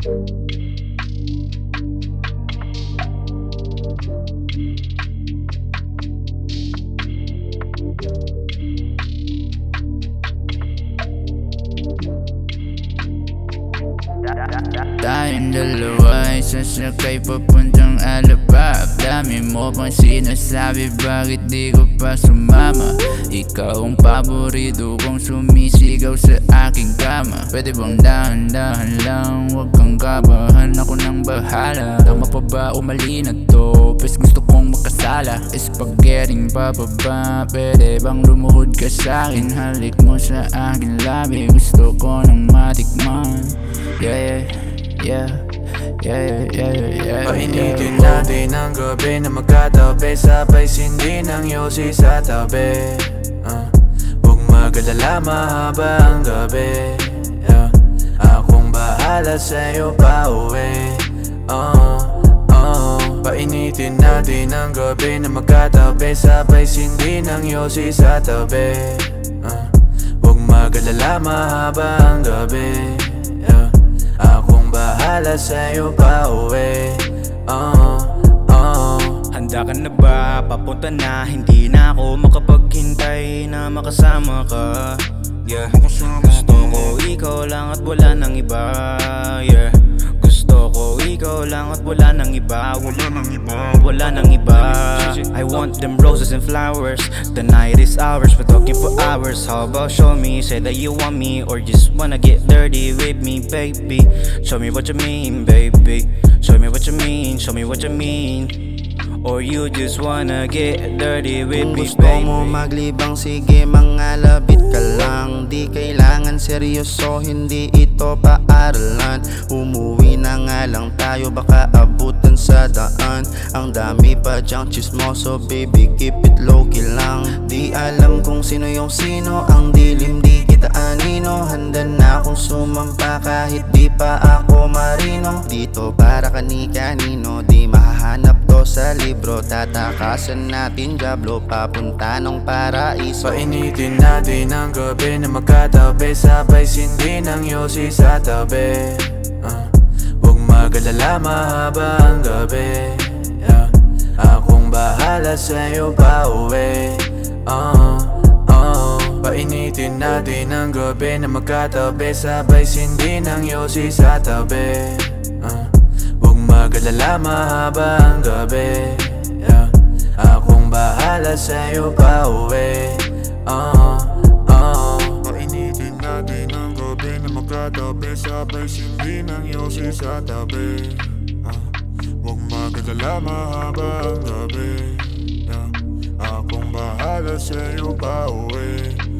Tayong dalawa ay sasakay papuntang Dami mo pang sinasabi bakit di ko pa sumama? Ikaw ang paborito kong sumisigaw sa aking kama. Pwede bang dahan-dahan lang? Huwag kang kabahan ako nang bahala. Tama pa ba o mali na to? Pwes gusto kong makasala. Spaghetting bababa Pwede bang lumuhod ka sa'kin Halik mo sa aking labi. Gusto ko nang matikman gabi na magkatabi Sabay sindi ng yosi sa tabi uh, Huwag magalala mahaba ang gabi yeah. Akong bahala sa'yo pa uwi uh, uh, Painitin natin ang gabi na magkatabi Sabay sindi ng yosi sa tabi uh, Huwag magalala mahaba ang gabi yeah. Akong bahala sa'yo pa uwi uh, uh. Handa ka na ba? Papunta na. Hindi na ako makapaghintay na makasama ka. Yeah. Gusto ko ikaw lang at wala nang iba. Yeah. Gusto ko ikaw lang at wala nang iba. Wala nang iba. Wala nang iba. I want them roses and flowers. The night is ours. We're talking for hours. How about show me? Say that you want me Or just wanna get dirty with me baby. Show me what you mean baby. Show me what you mean. Show me what you mean Or you just wanna get dirty with Kung me, gusto baby? mo maglibang sige mangalabit ka lang. Di kailangan seryoso hindi ito paaralan. Umuwi na nga lang tayo baka abutan sa daan. Ang dami pa dyang chismoso baby keep it low key lang. Di alam kung sino yung sino ang dilim di kita anino. Handa na akong sumampa kahit di pa ako marino. Dito para kani-kanino di mahahanap to sa libro. Tatakasan natin Diablo papunta ng paraiso. Painitin natin ang gabi na magkatabi Sabay sindi ng yosi sa tabi. Uh, Huwag magalala mahaba ang gabi. Yeah. Akong bahala sa'yo pa uwi. Uh, uh. Natin ang gabi na magkatabi Sabay sindi ng yosi sa tabi uh, Huwag magalala mahaba ang gabi yeah. Akong bahala sa'yo pa uwi uh, uh. Painitin natin ang gabi na magkatabi Sabay sindi ng yosi sa tabi ah, Huwag magadala mahaba ang gabi yeah. Akong bahala sa'yo pa uwi